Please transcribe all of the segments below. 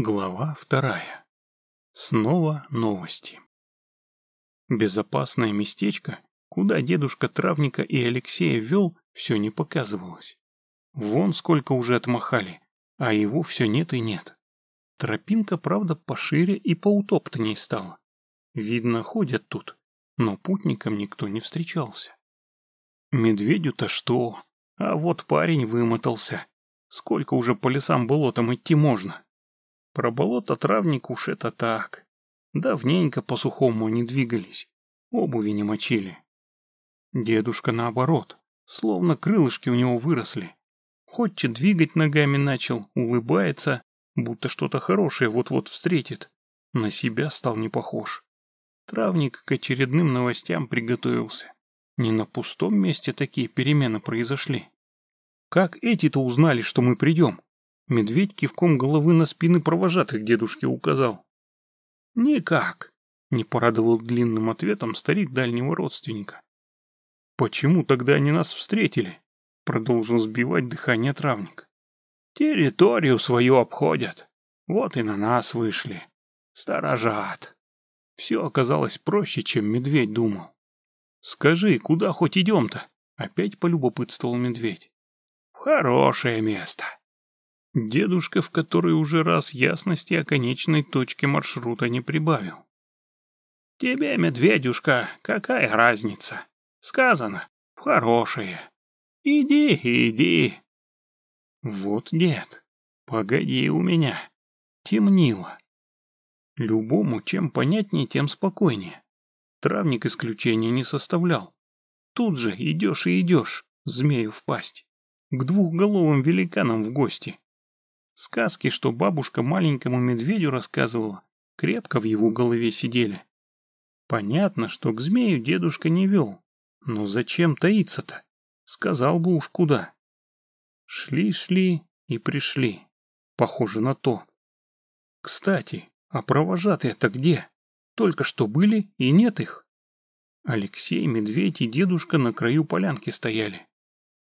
Глава вторая. Снова новости. Безопасное местечко, куда дедушка Травника и Алексея вел, все не показывалось. Вон сколько уже отмахали, а его все нет и нет. Тропинка, правда, пошире и поутоптанней стала. Видно, ходят тут, но путникам никто не встречался. Медведю-то что? А вот парень вымотался. Сколько уже по лесам-болотам идти можно? Про болото травник уж это так. Давненько по сухому не двигались, обуви не мочили. Дедушка наоборот, словно крылышки у него выросли. Хочет двигать ногами начал, улыбается, будто что-то хорошее вот-вот встретит. На себя стал не похож. Травник к очередным новостям приготовился. Не на пустом месте такие перемены произошли. Как эти-то узнали, что мы придем? Медведь кивком головы на спины провожатых дедушке указал. «Никак», — не порадовал длинным ответом старик дальнего родственника. «Почему тогда они нас встретили?» — продолжил сбивать дыхание травник. «Территорию свою обходят. Вот и на нас вышли. Сторожат». Все оказалось проще, чем медведь думал. «Скажи, куда хоть идем-то?» — опять полюбопытствовал медведь. «В хорошее место», Дедушка в который уже раз ясности о конечной точке маршрута не прибавил. «Тебе, медведюшка, какая разница? Сказано, хорошее. Иди, иди». «Вот, дед, погоди у меня. Темнило. Любому чем понятнее, тем спокойнее. Травник исключения не составлял. Тут же идешь и идешь, змею в пасть, к двухголовым великанам в гости. Сказки, что бабушка маленькому медведю рассказывала, крепко в его голове сидели. Понятно, что к змею дедушка не вел. Но зачем таиться-то? Сказал бы уж куда. Шли-шли и пришли. Похоже на то. Кстати, а провожатые-то где? Только что были и нет их. Алексей, медведь и дедушка на краю полянки стояли.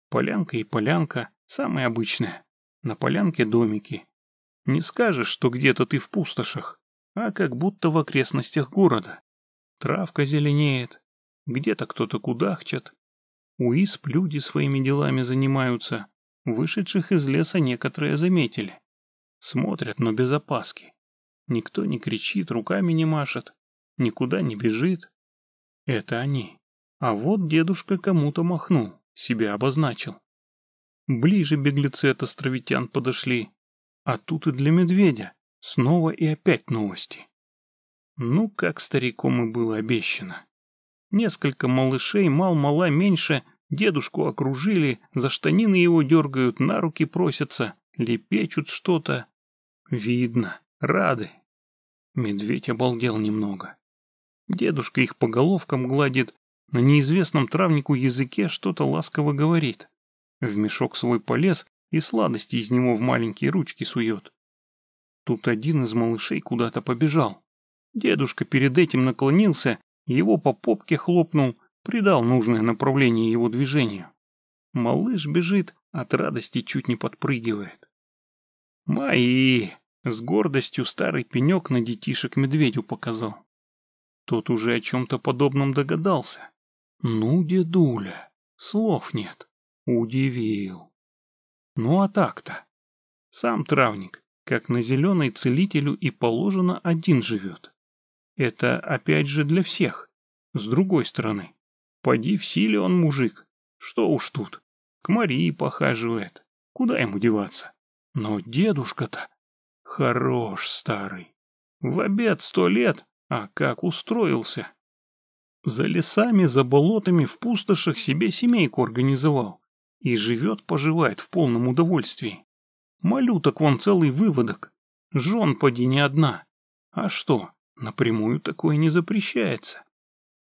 Полянка и полянка, самая обычная. На полянке домики. Не скажешь, что где-то ты в пустошах, а как будто в окрестностях города. Травка зеленеет, где-то кто-то кудахчет. У исп люди своими делами занимаются. Вышедших из леса некоторые заметили. Смотрят, но без опаски. Никто не кричит, руками не машет, никуда не бежит. Это они. А вот дедушка кому-то махнул, себя обозначил. Ближе беглецы от островитян подошли. А тут и для медведя. Снова и опять новости. Ну, как стариком и было обещано. Несколько малышей, мал-мала меньше, дедушку окружили, за штанины его дергают, на руки просятся, лепечут что-то. Видно, рады. Медведь обалдел немного. Дедушка их по головкам гладит, на неизвестном травнику языке что-то ласково говорит. В мешок свой полез и сладости из него в маленькие ручки сует. Тут один из малышей куда-то побежал. Дедушка перед этим наклонился, его по попке хлопнул, придал нужное направление его движению. Малыш бежит, от радости чуть не подпрыгивает. «Мои!» — с гордостью старый пенек на детишек медведю показал. Тот уже о чем-то подобном догадался. «Ну, дедуля, слов нет». Удивил. Ну а так-то. Сам травник, как на зеленой целителю и положено, один живет. Это опять же для всех. С другой стороны, поди в силе он мужик. Что уж тут. К Марии похаживает. Куда ему деваться? Но дедушка-то хорош старый. В обед сто лет, а как устроился. За лесами, за болотами, в пустошах себе семейку организовал. И живет-поживает в полном удовольствии. Малюток вон целый выводок. Жен поди не одна. А что, напрямую такое не запрещается.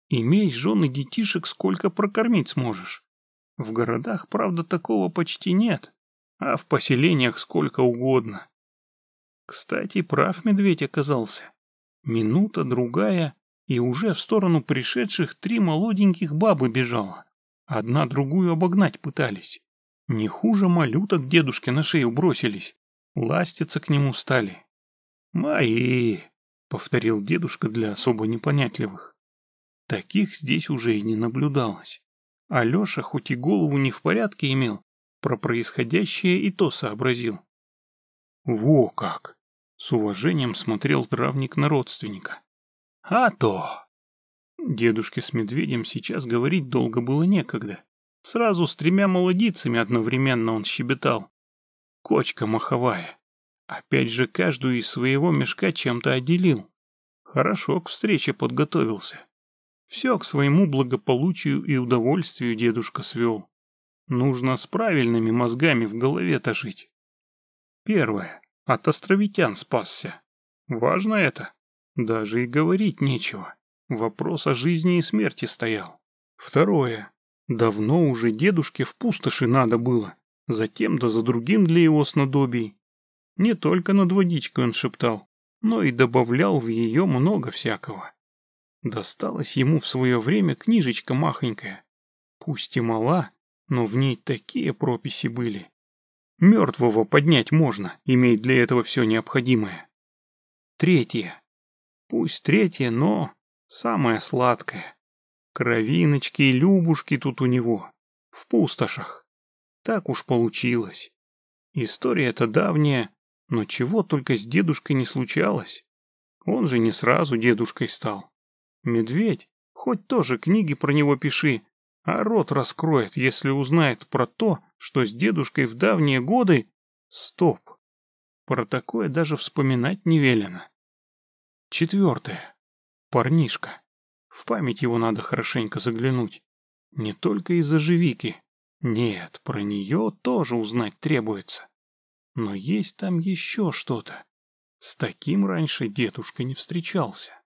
Имей жены детишек, сколько прокормить сможешь. В городах, правда, такого почти нет, а в поселениях сколько угодно. Кстати, прав медведь оказался. Минута, другая, и уже в сторону пришедших три молоденьких бабы бежала. Одна другую обогнать пытались. Не хуже малюток дедушке на шею бросились. Ластиться к нему стали. Мои, повторил дедушка для особо непонятливых. Таких здесь уже и не наблюдалось. Алеша хоть и голову не в порядке имел, про происходящее и то сообразил. Во как! С уважением смотрел травник на родственника. А то! Дедушке с медведем сейчас говорить долго было некогда. Сразу с тремя молодицами одновременно он щебетал. Кочка маховая. Опять же каждую из своего мешка чем-то отделил. Хорошо к встрече подготовился. Все к своему благополучию и удовольствию дедушка свел. Нужно с правильными мозгами в голове-то жить. Первое. От островитян спасся. Важно это. Даже и говорить нечего. Вопрос о жизни и смерти стоял. Второе. Давно уже дедушке в пустоши надо было. Затем да за другим для его снадобий. Не только над водичкой он шептал, но и добавлял в ее много всякого. Досталась ему в свое время книжечка махонькая. Пусть и мала, но в ней такие прописи были. Мертвого поднять можно, иметь для этого все необходимое. Третье. Пусть третье, но самое сладкое. Кровиночки и любушки тут у него, в пустошах. Так уж получилось. История эта давняя, но чего только с дедушкой не случалось. Он же не сразу дедушкой стал. Медведь, хоть тоже книги про него пиши, а рот раскроет, если узнает про то, что с дедушкой в давние годы... Стоп. Про такое даже вспоминать не велено. Четвертое. Парнишка. В память его надо хорошенько заглянуть. Не только из-за живики. Нет, про нее тоже узнать требуется. Но есть там еще что-то. С таким раньше дедушка не встречался.